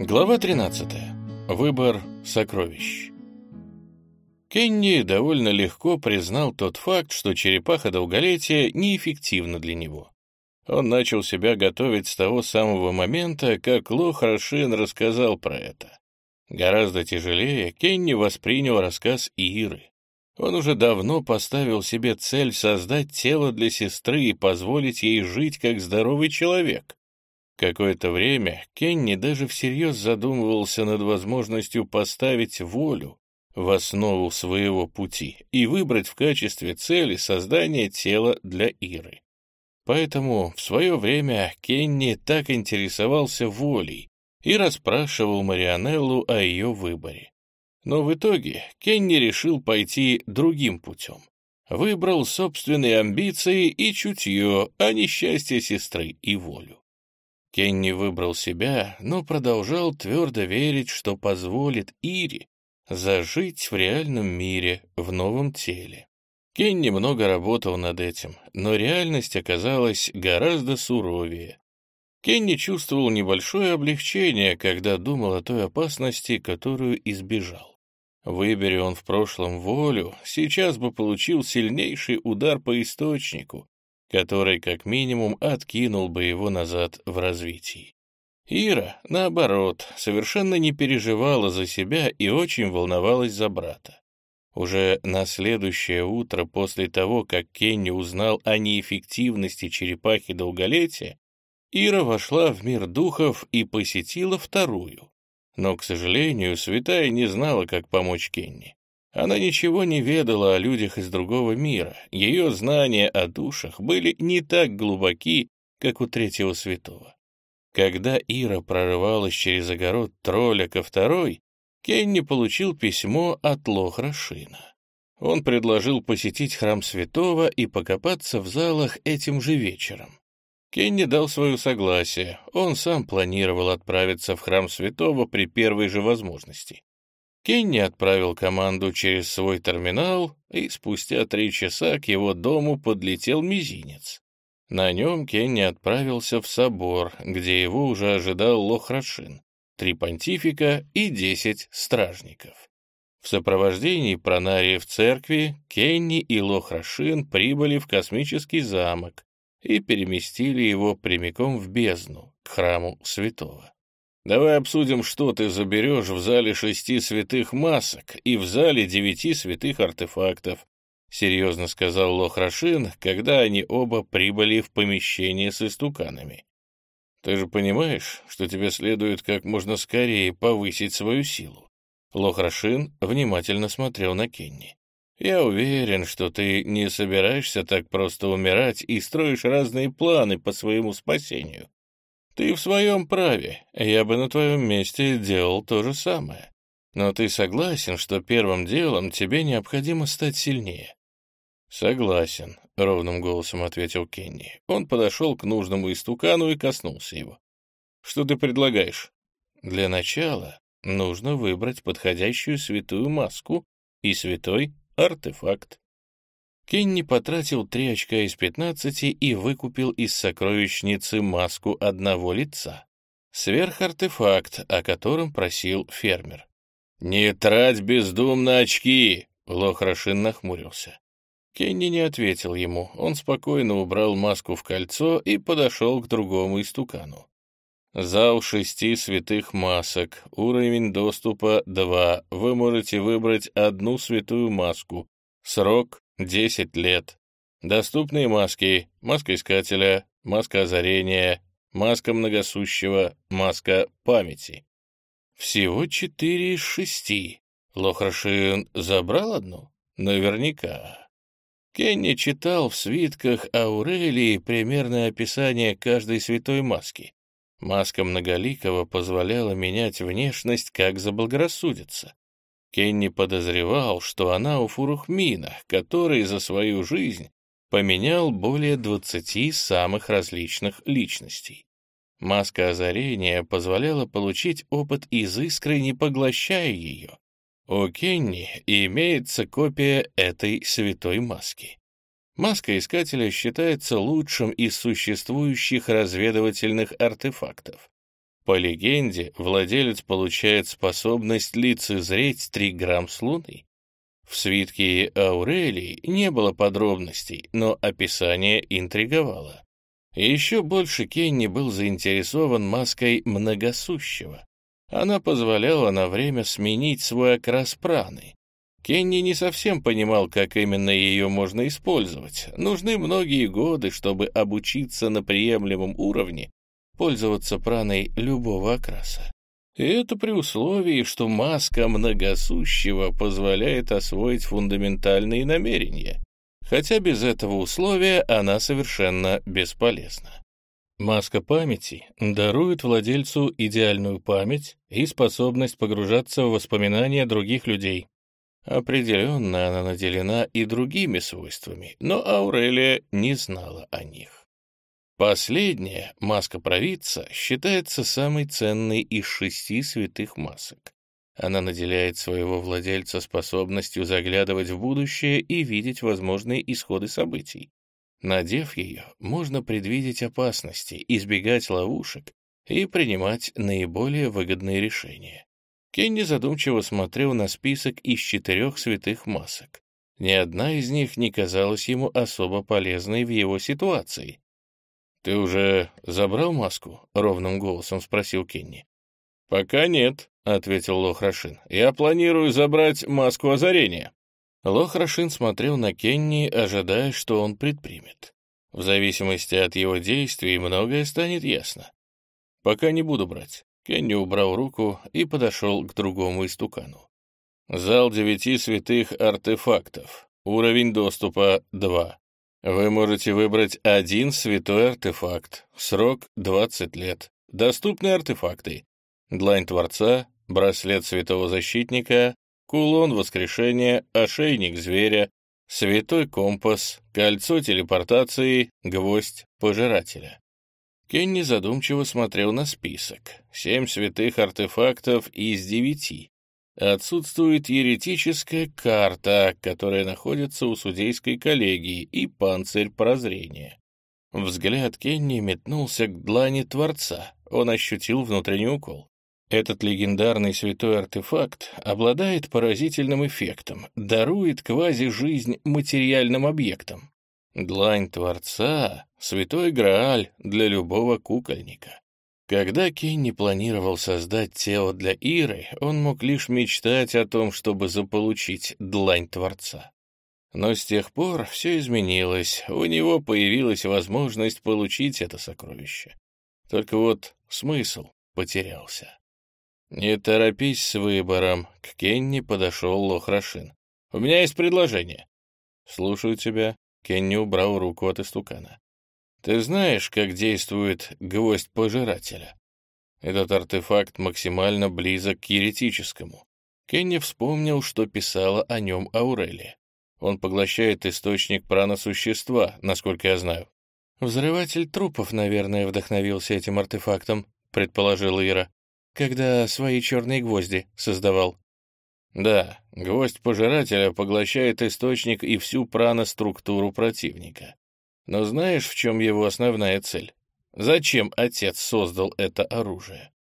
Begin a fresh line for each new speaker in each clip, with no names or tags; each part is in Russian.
Глава 13. Выбор сокровищ. Кенни довольно легко признал тот факт, что черепаха долголетия неэффективна для него. Он начал себя готовить с того самого момента, как Ло Хорошин рассказал про это. Гораздо тяжелее Кенни воспринял рассказ Иры. Он уже давно поставил себе цель создать тело для сестры и позволить ей жить как здоровый человек. Какое-то время Кенни даже всерьез задумывался над возможностью поставить волю в основу своего пути и выбрать в качестве цели создание тела для Иры. Поэтому в свое время Кенни так интересовался волей и расспрашивал Марианеллу о ее выборе. Но в итоге Кенни решил пойти другим путем. Выбрал собственные амбиции и чутье, а не счастье сестры и волю. Кенни выбрал себя, но продолжал твердо верить, что позволит Ире зажить в реальном мире, в новом теле. Кенни много работал над этим, но реальность оказалась гораздо суровее. Кенни чувствовал небольшое облегчение, когда думал о той опасности, которую избежал. Выбери он в прошлом волю, сейчас бы получил сильнейший удар по источнику, который как минимум откинул бы его назад в развитии. Ира, наоборот, совершенно не переживала за себя и очень волновалась за брата. Уже на следующее утро после того, как Кенни узнал о неэффективности черепахи долголетия, Ира вошла в мир духов и посетила вторую. Но, к сожалению, святая не знала, как помочь Кенни. Она ничего не ведала о людях из другого мира, ее знания о душах были не так глубоки, как у третьего святого. Когда Ира прорывалась через огород тролля ко второй, Кенни получил письмо от Лохрашина. Он предложил посетить храм святого и покопаться в залах этим же вечером. Кенни дал свое согласие, он сам планировал отправиться в храм святого при первой же возможности. Кенни отправил команду через свой терминал, и спустя три часа к его дому подлетел мизинец. На нем Кенни отправился в собор, где его уже ожидал Лохрашин, три понтифика и десять стражников. В сопровождении пронариев церкви Кенни и Лохрашин прибыли в космический замок и переместили его прямиком в бездну, к храму святого. Давай обсудим, что ты заберешь в зале шести святых масок и в зале девяти святых артефактов, — серьезно сказал Лохрашин, когда они оба прибыли в помещение с истуканами. «Ты же понимаешь, что тебе следует как можно скорее повысить свою силу?» Лохрашин внимательно смотрел на Кенни. «Я уверен, что ты не собираешься так просто умирать и строишь разные планы по своему спасению. Ты в своем праве, я бы на твоем месте делал то же самое. Но ты согласен, что первым делом тебе необходимо стать сильнее?» «Согласен», — ровным голосом ответил Кенни. Он подошел к нужному истукану и коснулся его. «Что ты предлагаешь?» «Для начала нужно выбрать подходящую святую маску и святой артефакт. Кенни потратил три очка из пятнадцати и выкупил из сокровищницы маску одного лица. Сверхартефакт, о котором просил фермер. «Не трать бездумно очки!» — Лохрашин нахмурился. Кенни не ответил ему, он спокойно убрал маску в кольцо и подошел к другому истукану. Зал шести святых масок, уровень доступа 2, вы можете выбрать одну святую маску, срок 10 лет. Доступные маски. Маска искателя, маска озарения, маска многосущего, маска памяти. Всего четыре из шести. Лохрашин забрал одну? Наверняка. Кенни читал в свитках Аурелии примерное описание каждой святой маски. Маска Многоликого позволяла менять внешность, как заблагорассудится. Кенни подозревал, что она у Фурухмина, который за свою жизнь поменял более двадцати самых различных личностей. Маска озарения позволяла получить опыт из искры, не поглощая ее. У Кенни имеется копия этой святой маски. Маска Искателя считается лучшим из существующих разведывательных артефактов. По легенде, владелец получает способность лицезреть три грамм с Луны. В свитке Аурелии не было подробностей, но описание интриговало. Еще больше Кенни был заинтересован маской многосущего. Она позволяла на время сменить свой окрас праны. Кенни не совсем понимал, как именно ее можно использовать. Нужны многие годы, чтобы обучиться на приемлемом уровне пользоваться праной любого окраса. И это при условии, что маска многосущего позволяет освоить фундаментальные намерения. Хотя без этого условия она совершенно бесполезна. Маска памяти дарует владельцу идеальную память и способность погружаться в воспоминания других людей. Определенно она наделена и другими свойствами, но Аурелия не знала о них. Последняя, маска провидца, считается самой ценной из шести святых масок. Она наделяет своего владельца способностью заглядывать в будущее и видеть возможные исходы событий. Надев ее, можно предвидеть опасности, избегать ловушек и принимать наиболее выгодные решения. Кенни задумчиво смотрел на список из четырех святых масок. Ни одна из них не казалась ему особо полезной в его ситуации. «Ты уже забрал маску?» — ровным голосом спросил Кенни. «Пока нет», — ответил Лохрашин. «Я планирую забрать маску озарения». Лохрашин смотрел на Кенни, ожидая, что он предпримет. В зависимости от его действий многое станет ясно. «Пока не буду брать». Кенни убрал руку и подошел к другому истукану. Зал девяти святых артефактов. Уровень доступа 2. Вы можете выбрать один святой артефакт. Срок 20 лет. Доступные артефакты. Длань Творца, браслет Святого Защитника, кулон воскрешения, ошейник зверя, святой компас, кольцо телепортации, гвоздь пожирателя. Кенни задумчиво смотрел на список. Семь святых артефактов из девяти. Отсутствует еретическая карта, которая находится у судейской коллегии, и панцирь прозрения. Взгляд Кенни метнулся к длани Творца. Он ощутил внутренний укол. Этот легендарный святой артефакт обладает поразительным эффектом, дарует квази-жизнь материальным объектам. Длань Творца — святой Грааль для любого кукольника. Когда Кенни планировал создать тело для Иры, он мог лишь мечтать о том, чтобы заполучить длань Творца. Но с тех пор все изменилось, у него появилась возможность получить это сокровище. Только вот смысл потерялся. «Не торопись с выбором», — к Кенни подошел Лохрашин. «У меня есть предложение». «Слушаю тебя». Кенни убрал руку от истукана. «Ты знаешь, как действует гвоздь пожирателя?» Этот артефакт максимально близок к еретическому. Кенни вспомнил, что писала о нем Аурелия. Он поглощает источник праносущества, насколько я знаю. «Взрыватель трупов, наверное, вдохновился этим артефактом», — предположила Ира когда свои черные гвозди создавал. Да, гвоздь пожирателя поглощает источник и всю праноструктуру противника. Но знаешь, в чем его основная цель? Зачем отец создал это оружие?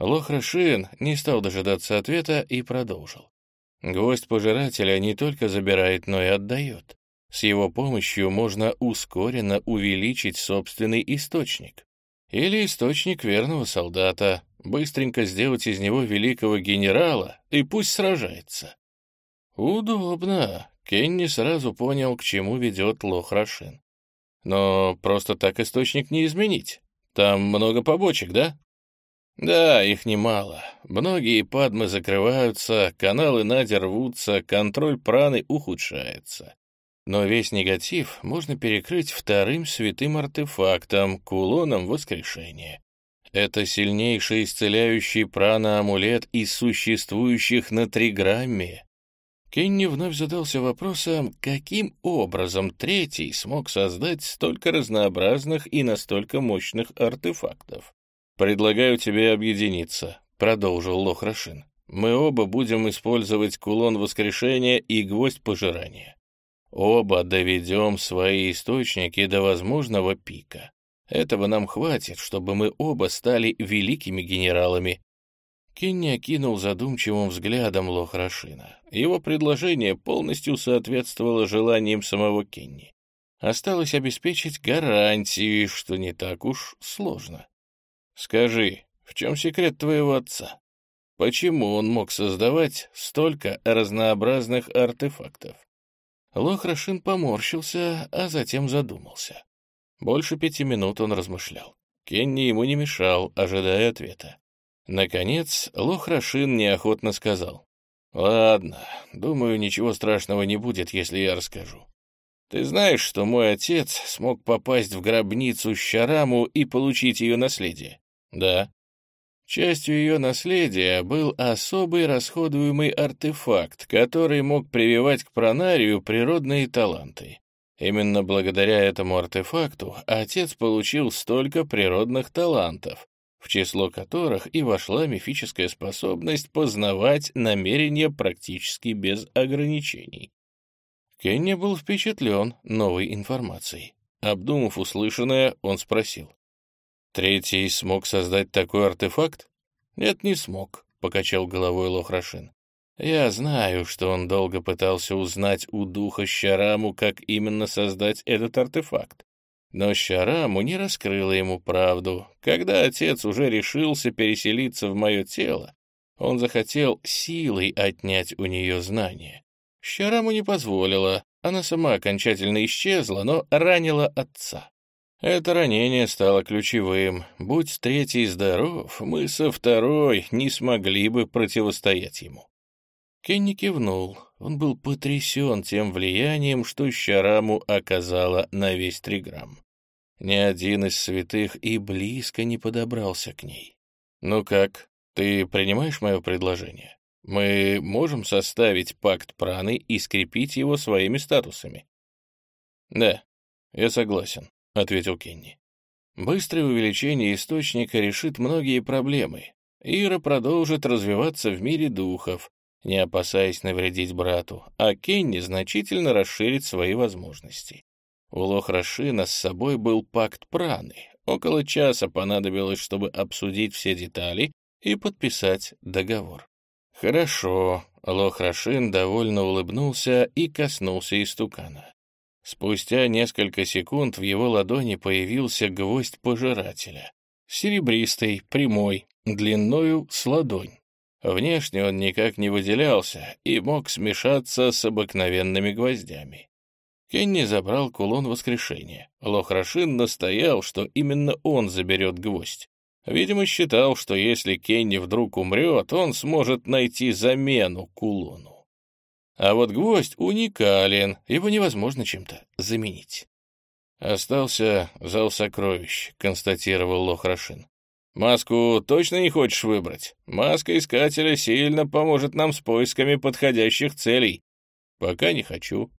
Лохрашин не стал дожидаться ответа и продолжил. Гвоздь пожирателя не только забирает, но и отдает. С его помощью можно ускоренно увеличить собственный источник. Или источник верного солдата, быстренько сделать из него великого генерала и пусть сражается. Удобно. Кенни сразу понял, к чему ведет Лох Рашин. Но просто так источник не изменить. Там много побочек, да? Да, их немало. Многие падмы закрываются, каналы Надя рвутся, контроль праны ухудшается. Но весь негатив можно перекрыть вторым святым артефактом, кулоном воскрешения. Это сильнейший исцеляющий прана-амулет из существующих на триграмме. Кенни вновь задался вопросом, каким образом третий смог создать столько разнообразных и настолько мощных артефактов. «Предлагаю тебе объединиться», — продолжил Лохрашин. «Мы оба будем использовать кулон воскрешения и гвоздь пожирания. Оба доведем свои источники до возможного пика. Этого нам хватит, чтобы мы оба стали великими генералами». Кенни окинул задумчивым взглядом Лохрашина. Его предложение полностью соответствовало желаниям самого Кенни. Осталось обеспечить гарантии, что не так уж сложно. «Скажи, в чем секрет твоего отца? Почему он мог создавать столько разнообразных артефактов?» Лохрашин поморщился, а затем задумался. Больше пяти минут он размышлял. Кенни ему не мешал, ожидая ответа. Наконец, Лохрашин неохотно сказал. «Ладно, думаю, ничего страшного не будет, если я расскажу. Ты знаешь, что мой отец смог попасть в гробницу Щараму и получить ее наследие?» «Да». Частью ее наследия был особый расходуемый артефакт, который мог прививать к пронарию природные таланты. Именно благодаря этому артефакту отец получил столько природных талантов, в число которых и вошла мифическая способность познавать намерения практически без ограничений. Кенни был впечатлен новой информацией. Обдумав услышанное, он спросил. «Третий смог создать такой артефакт?» «Нет, не смог», — покачал головой Лохрашин. «Я знаю, что он долго пытался узнать у духа Щараму, как именно создать этот артефакт. Но Щараму не раскрыла ему правду. Когда отец уже решился переселиться в мое тело, он захотел силой отнять у нее знания. Щараму не позволила, она сама окончательно исчезла, но ранила отца. Это ранение стало ключевым. Будь третий здоров, мы со второй не смогли бы противостоять ему. Кенни кивнул. Он был потрясен тем влиянием, что Щараму оказала на весь триграмм. Ни один из святых и близко не подобрался к ней. «Ну как, ты принимаешь мое предложение? Мы можем составить пакт праны и скрепить его своими статусами?» «Да, я согласен», — ответил Кенни. «Быстрое увеличение источника решит многие проблемы. Ира продолжит развиваться в мире духов, не опасаясь навредить брату, а Кенни значительно расширит свои возможности. У Лохрашина с собой был пакт праны. Около часа понадобилось, чтобы обсудить все детали и подписать договор. «Хорошо», — Лохрашин довольно улыбнулся и коснулся истукана. Спустя несколько секунд в его ладони появился гвоздь пожирателя. Серебристый, прямой, длиною с ладонь. Внешне он никак не выделялся и мог смешаться с обыкновенными гвоздями. Кенни забрал кулон воскрешения. Лохрашин настоял, что именно он заберет гвоздь. Видимо, считал, что если Кенни вдруг умрет, он сможет найти замену кулону. А вот гвоздь уникален, его невозможно чем-то заменить. «Остался зал сокровищ», — констатировал Лохрашин. «Маску точно не хочешь выбрать? Маска Искателя сильно поможет нам с поисками подходящих целей». «Пока не хочу»,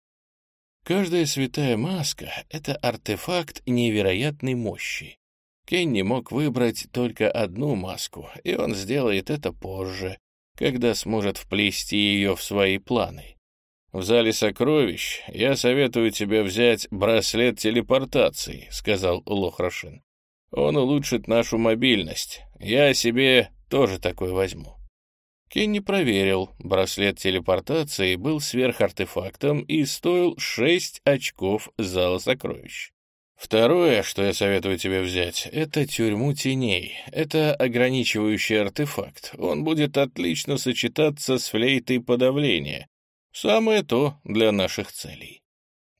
Каждая святая маска — это артефакт невероятной мощи. Кенни мог выбрать только одну маску, и он сделает это позже, когда сможет вплести ее в свои планы. «В зале сокровищ я советую тебе взять браслет телепортации», — сказал Лохрашин. «Он улучшит нашу мобильность. Я себе тоже такой возьму». Кенни проверил, браслет телепортации был сверхартефактом и стоил 6 очков зала сокровищ. Второе, что я советую тебе взять, это тюрьму теней. Это ограничивающий артефакт. Он будет отлично сочетаться с флейтой подавления. Самое то для наших целей.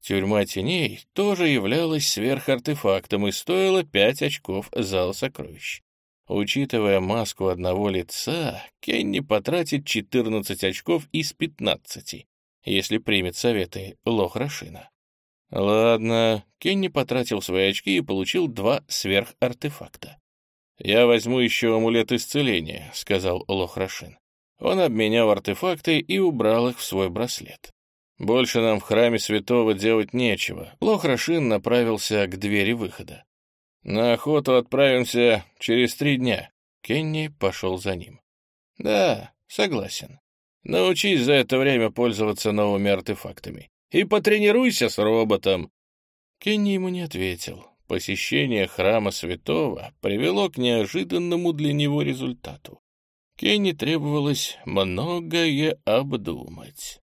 Тюрьма теней тоже являлась сверхартефактом и стоила 5 очков зала сокровищ. Учитывая маску одного лица, Кенни потратит 14 очков из 15, если примет советы Лохрашина. Ладно, Кенни потратил свои очки и получил два сверхартефакта. «Я возьму еще амулет исцеления», — сказал Лохрашин. Он обменял артефакты и убрал их в свой браслет. «Больше нам в храме святого делать нечего». Лохрашин направился к двери выхода. На охоту отправимся через три дня. Кенни пошел за ним. Да, согласен. Научись за это время пользоваться новыми артефактами. И потренируйся с роботом. Кенни ему не ответил. посещение храма святого привело к неожиданному для него результату. Кенни требовалось многое обдумать.